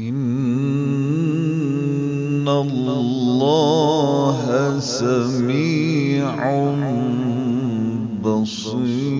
إن الله سميع بصير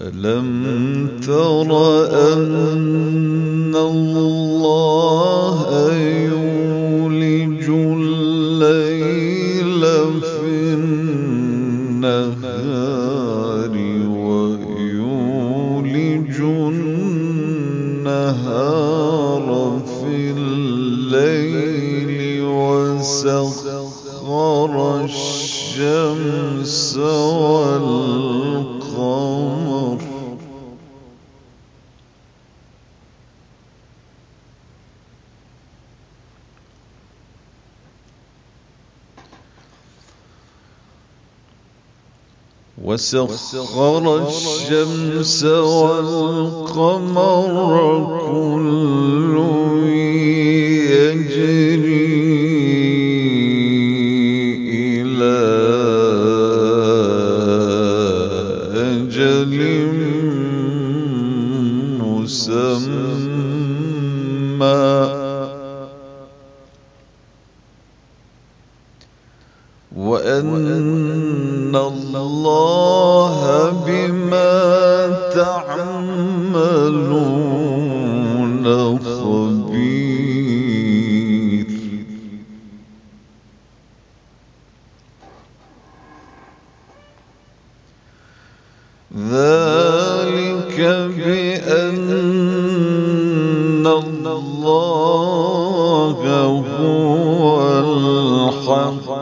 ألم تر أن الله النهار في الليل وسخر الشمس والقمر وسخر الشمس والقمر كل يجري إلى أجل مسمى. وأن تعملون خبير. ذلك بأن الله هو الحق.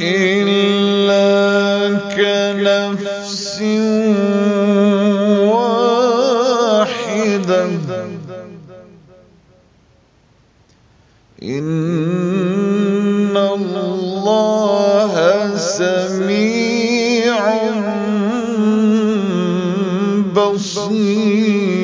إلا كنفس واحدة. إن الله سميع بصير.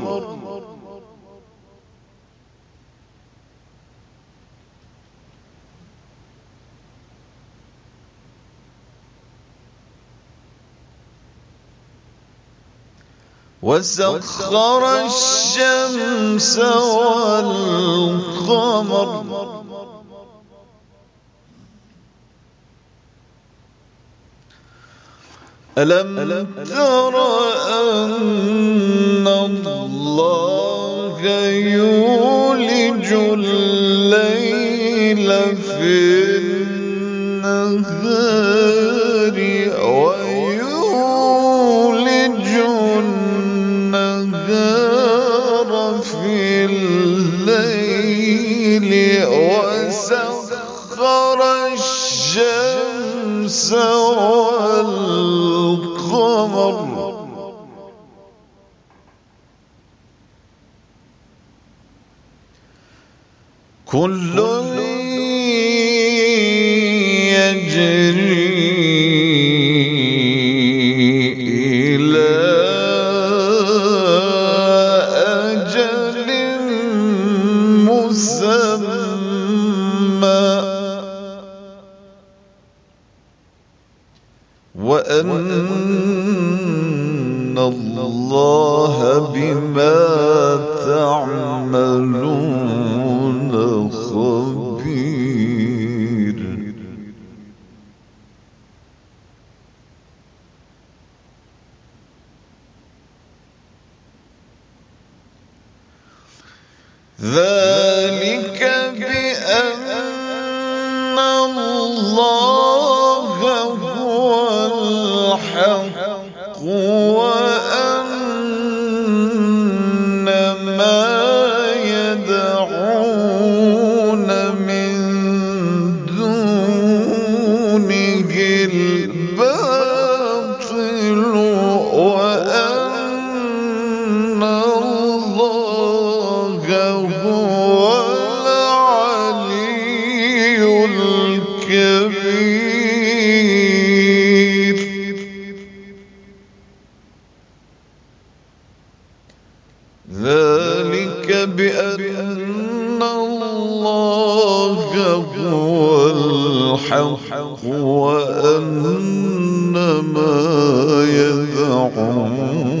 وسخر الشمس والقمر. ألم تر أن الله يولج الليل في والقمر كل يجري وأن الله بما تعملون خبير. ذلك بأن الله هو الحق. وأن بأن الله هو الحق وأن ما يدعون